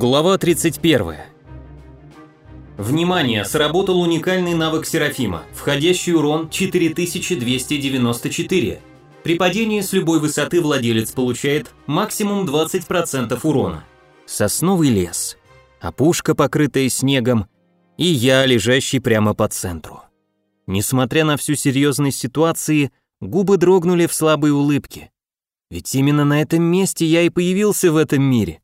Глава 31. Внимание, сработал уникальный навык Серафима, входящий урон 4294. При падении с любой высоты владелец получает максимум 20% урона. Сосновый лес, опушка, покрытая снегом, и я, лежащий прямо по центру. Несмотря на всю серьезность ситуации, губы дрогнули в слабой улыбке. Ведь именно на этом месте я и появился в этом мире.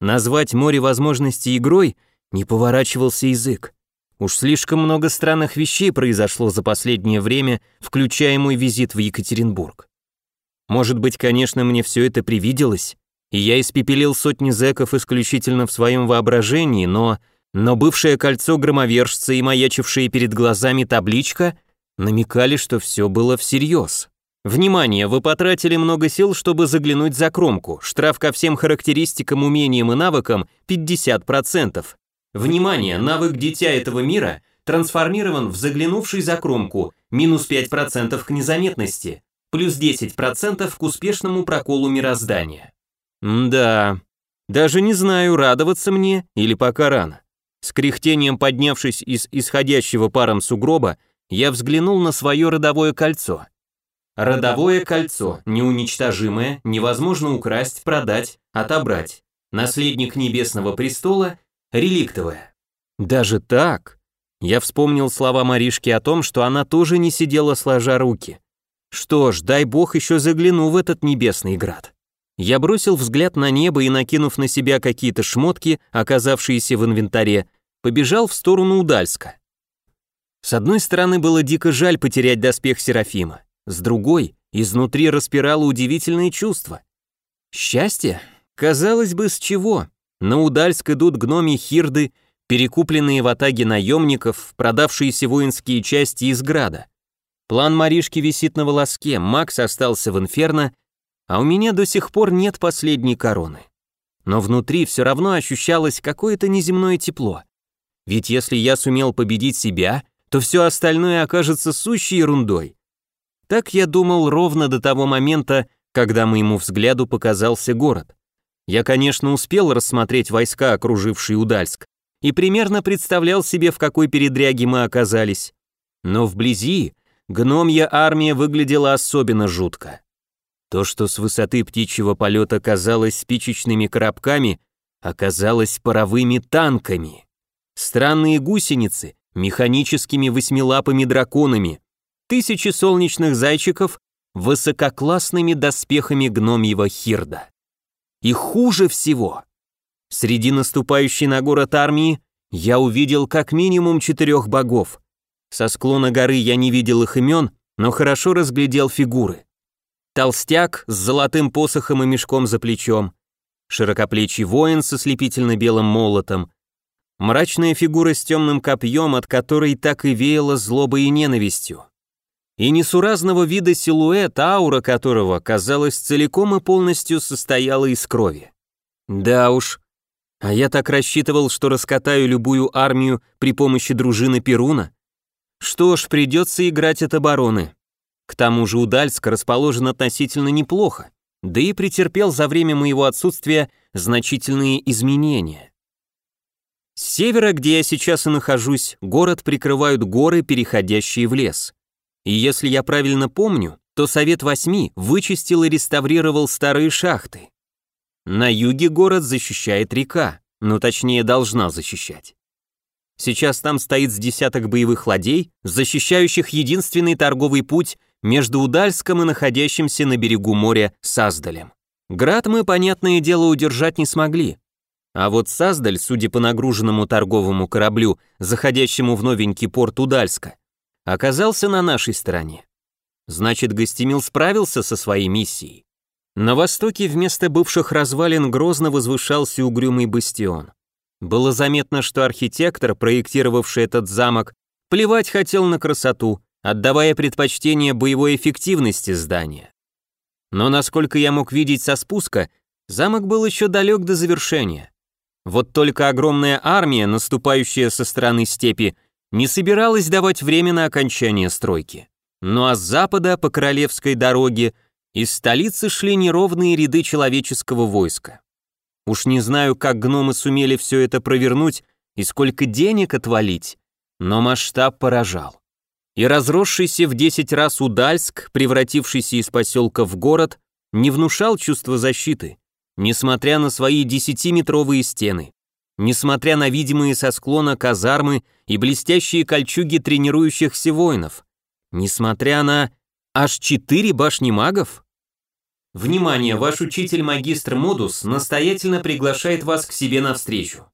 Назвать море возможностей игрой не поворачивался язык. Уж слишком много странных вещей произошло за последнее время, включая мой визит в Екатеринбург. Может быть, конечно, мне все это привиделось, и я испепелил сотни зэков исключительно в своем воображении, но... Но бывшее кольцо громовержца и маячившая перед глазами табличка намекали, что все было всерьез. Внимание, вы потратили много сил, чтобы заглянуть за кромку. Штраф ко всем характеристикам, умениям и навыкам 50%. Внимание, навык дитя этого мира трансформирован в заглянувший за кромку, минус 5% к незаметности, плюс 10% к успешному проколу мироздания. да, даже не знаю, радоваться мне или пока рано. С кряхтением поднявшись из исходящего паром сугроба, я взглянул на свое родовое кольцо – Родовое кольцо, неуничтожимое, невозможно украсть, продать, отобрать. Наследник Небесного престола, реликтовое. Даже так? Я вспомнил слова Маришки о том, что она тоже не сидела сложа руки. Что ж, дай бог еще загляну в этот небесный град. Я бросил взгляд на небо и, накинув на себя какие-то шмотки, оказавшиеся в инвентаре, побежал в сторону Удальска. С одной стороны, было дико жаль потерять доспех Серафима. С другой, изнутри распирало удивительное чувство. Счастье? Казалось бы, с чего? На Удальск идут гноми хирды, перекупленные в атаге наемников, продавшиеся воинские части из града. План Маришки висит на волоске, Макс остался в инферно, а у меня до сих пор нет последней короны. Но внутри все равно ощущалось какое-то неземное тепло. Ведь если я сумел победить себя, то все остальное окажется сущей ерундой. Так я думал ровно до того момента, когда моему взгляду показался город. Я, конечно, успел рассмотреть войска, окружившие Удальск, и примерно представлял себе, в какой передряге мы оказались. Но вблизи гномья армия выглядела особенно жутко. То, что с высоты птичьего полета казалось спичечными коробками, оказалось паровыми танками. Странные гусеницы, механическими восьмилапыми драконами, тысячи солнечных зайчиков высококлассными доспехами гномьего хирда. И хуже всего, среди наступающей на город армии я увидел как минимум четырех богов. Со склона горы я не видел их имен, но хорошо разглядел фигуры. Толстяк с золотым посохом и мешком за плечом, широкоплечий воин со слепительно-белым молотом, мрачная фигура с темным копьем, от которой так и веяло злобой и ненавистью и несуразного вида силуэт, аура которого, казалось, целиком и полностью состояла из крови. Да уж, а я так рассчитывал, что раскатаю любую армию при помощи дружины Перуна. Что ж, придется играть от обороны. К тому же Удальск расположен относительно неплохо, да и претерпел за время моего отсутствия значительные изменения. С севера, где я сейчас и нахожусь, город прикрывают горы, переходящие в лес. И если я правильно помню, то Совет Восьми вычистил и реставрировал старые шахты. На юге город защищает река, ну точнее должна защищать. Сейчас там стоит с десяток боевых ладей, защищающих единственный торговый путь между Удальском и находящимся на берегу моря Саздалем. Град мы, понятное дело, удержать не смогли. А вот Саздаль, судя по нагруженному торговому кораблю, заходящему в новенький порт Удальска, оказался на нашей стороне. Значит, Гостемил справился со своей миссией. На востоке вместо бывших развалин грозно возвышался угрюмый бастион. Было заметно, что архитектор, проектировавший этот замок, плевать хотел на красоту, отдавая предпочтение боевой эффективности здания. Но насколько я мог видеть со спуска, замок был еще далек до завершения. Вот только огромная армия, наступающая со стороны степи, не собиралась давать время на окончание стройки. Ну а с запада по Королевской дороге из столицы шли неровные ряды человеческого войска. Уж не знаю, как гномы сумели все это провернуть и сколько денег отвалить, но масштаб поражал. И разросшийся в 10 раз Удальск, превратившийся из поселка в город, не внушал чувства защиты, несмотря на свои десятиметровые стены, несмотря на видимые со склона казармы и блестящие кольчуги тренирующихся воинов, несмотря на аж четыре башни магов? Внимание, ваш учитель-магистр Модус настоятельно приглашает вас к себе навстречу.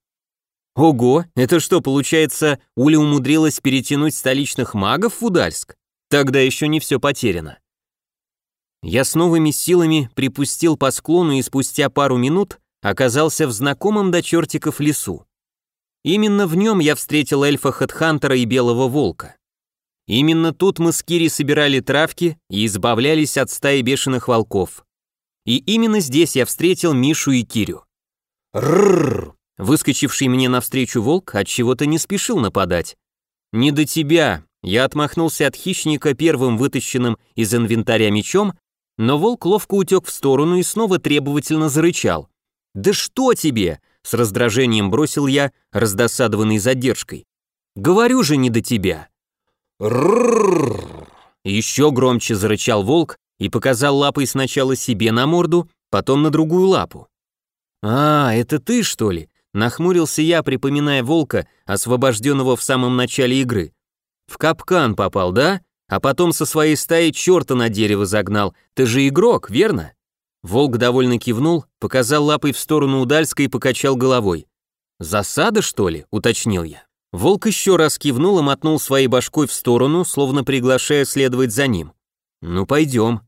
Ого, это что, получается, Уля умудрилась перетянуть столичных магов в Удальск? Тогда еще не все потеряно. Я с новыми силами припустил по склону и спустя пару минут оказался в знакомом до чертиков лесу. Именно в нем я встретил эльфа Хатхантера и Белого Волка. Именно тут мы с Кири собирали травки и избавлялись от стаи бешеных волков. И именно здесь я встретил Мишу и Кирю. Рррр! Выскочивший мне навстречу волк от чего-то не спешил нападать. Не до тебя. Я отмахнулся от хищника первым вытащенным из инвентаря мечом, но волк ловко утек в сторону и снова требовательно зарычал. «Да что тебе?» — с раздражением бросил я, раздосадованный задержкой. «Говорю же не до тебя». Еще громче зарычал волк и показал лапой сначала себе на морду, потом на другую лапу. «А, это ты, что ли?» Нахмурился я, припоминая волка, освобожденного в самом начале игры. В капкан попал, да? А потом со своей стаи черта на дерево загнал. Ты же игрок, верно? Волк довольно кивнул, показал лапой в сторону Удальска и покачал головой. «Засада, что ли?» — уточнил я. Волк еще раз кивнул и мотнул своей башкой в сторону, словно приглашая следовать за ним. «Ну, пойдем».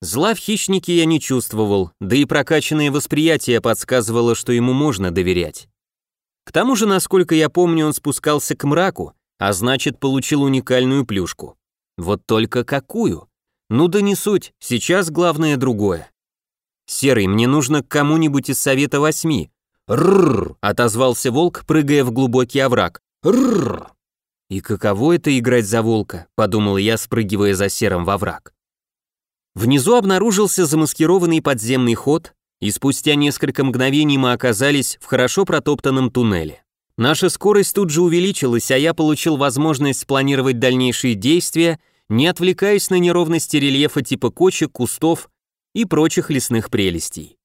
Зла в хищнике я не чувствовал, да и прокачанное восприятие подсказывало, что ему можно доверять. К тому же, насколько я помню, он спускался к мраку, а значит, получил уникальную плюшку. Вот только какую? Ну да не суть, сейчас главное другое. «Серый, мне нужно к кому-нибудь из Совета Восьми». «Рррр», — отозвался волк, прыгая в глубокий овраг. «Рррр». «И каково это играть за волка?» — подумал я, спрыгивая за серым во враг. Внизу обнаружился замаскированный подземный ход, и спустя несколько мгновений мы оказались в хорошо протоптанном туннеле. Наша скорость тут же увеличилась, а я получил возможность спланировать дальнейшие действия, не отвлекаясь на неровности рельефа типа кочек, кустов и прочих лесных прелестей.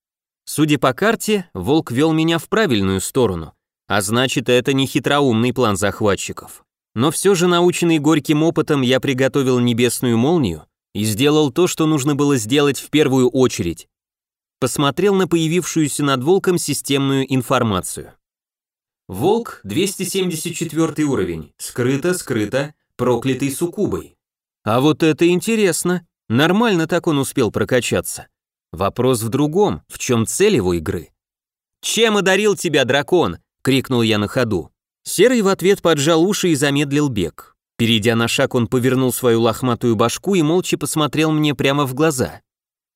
Судя по карте, волк вел меня в правильную сторону, а значит, это не хитроумный план захватчиков. Но все же, наученный горьким опытом, я приготовил небесную молнию и сделал то, что нужно было сделать в первую очередь. Посмотрел на появившуюся над волком системную информацию. Волк 274 уровень, скрыто, скрыто, проклятый суккубой. А вот это интересно. Нормально так он успел прокачаться. Вопрос в другом, в чем цель его игры? «Чем одарил тебя дракон?» — крикнул я на ходу. Серый в ответ поджал уши и замедлил бег. Перейдя на шаг, он повернул свою лохматую башку и молча посмотрел мне прямо в глаза.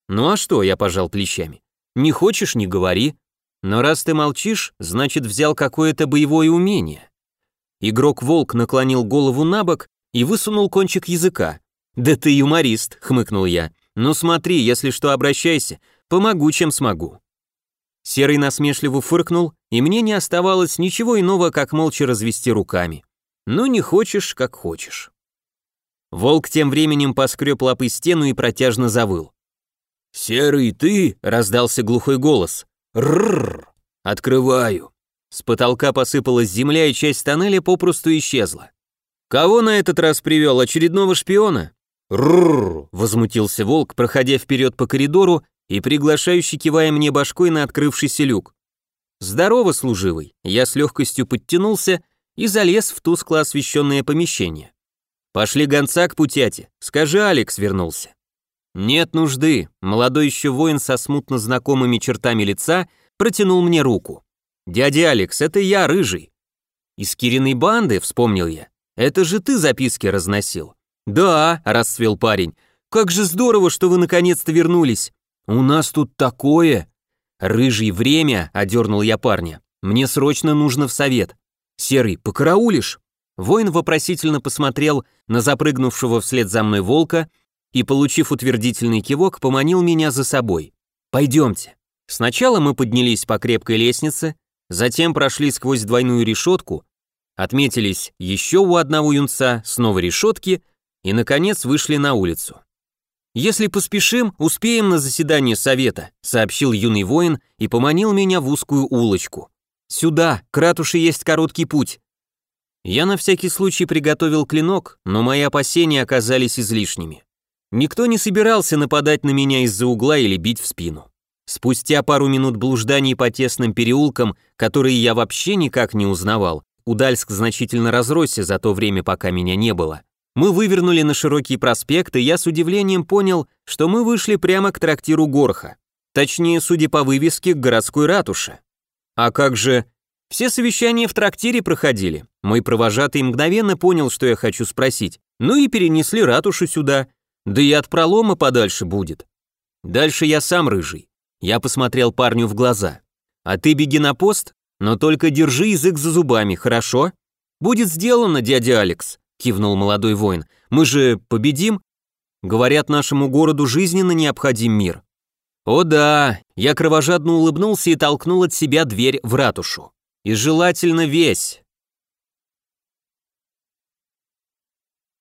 «Ну а что?» — я пожал плечами. «Не хочешь — не говори. Но раз ты молчишь, значит взял какое-то боевое умение». Игрок-волк наклонил голову на бок и высунул кончик языка. «Да ты юморист», — хмыкнул я. «Ну смотри, если что, обращайся. Помогу, чем смогу». Серый насмешливо фыркнул, и мне не оставалось ничего иного, как молча развести руками. Ну, не хочешь, как хочешь. Волк тем временем поскреб лапой стену и протяжно завыл. «Серый, ты?» — раздался глухой голос. «Рррр! Открываю!» С потолка посыпалась земля, и часть тоннеля попросту исчезла. «Кого на этот раз привел? Очередного шпиона?» «Рррр!» — возмутился волк, проходя вперед по коридору и приглашающий кивая мне башкой на открывшийся люк. «Здорово, служивый!» Я с легкостью подтянулся и залез в тускло освещенное помещение. «Пошли гонца к путяте, скажи, Алекс вернулся». «Нет нужды», молодой еще воин со смутно знакомыми чертами лица протянул мне руку. «Дядя Алекс, это я, рыжий». «Из Кириной банды», — вспомнил я. «Это же ты записки разносил». «Да», — расцвел парень, — «как же здорово, что вы наконец-то вернулись. У нас тут такое...» «Рыжий, время», — одернул я парня. «Мне срочно нужно в совет». «Серый, покараулишь?» Воин вопросительно посмотрел на запрыгнувшего вслед за мной волка и, получив утвердительный кивок, поманил меня за собой. «Пойдемте». Сначала мы поднялись по крепкой лестнице, затем прошли сквозь двойную решетку, отметились еще у одного юнца, снова решетки и, наконец, вышли на улицу. «Если поспешим, успеем на заседание совета», сообщил юный воин и поманил меня в узкую улочку. «Сюда, к ратуше есть короткий путь». Я на всякий случай приготовил клинок, но мои опасения оказались излишними. Никто не собирался нападать на меня из-за угла или бить в спину. Спустя пару минут блужданий по тесным переулкам, которые я вообще никак не узнавал, Удальск значительно разросся за то время, пока меня не было. Мы вывернули на широкий проспект, и я с удивлением понял, что мы вышли прямо к трактиру Горха. Точнее, судя по вывеске, к городской ратуше. А как же... Все совещания в трактире проходили. Мой провожатый мгновенно понял, что я хочу спросить. Ну и перенесли ратушу сюда. Да и от пролома подальше будет. Дальше я сам рыжий. Я посмотрел парню в глаза. А ты беги на пост, но только держи язык за зубами, хорошо? Будет сделано, дядя Алекс, кивнул молодой воин. Мы же победим? Говорят, нашему городу жизненно необходим мир. О да, я кровожадно улыбнулся и толкнул от себя дверь в ратушу. И желательно весь,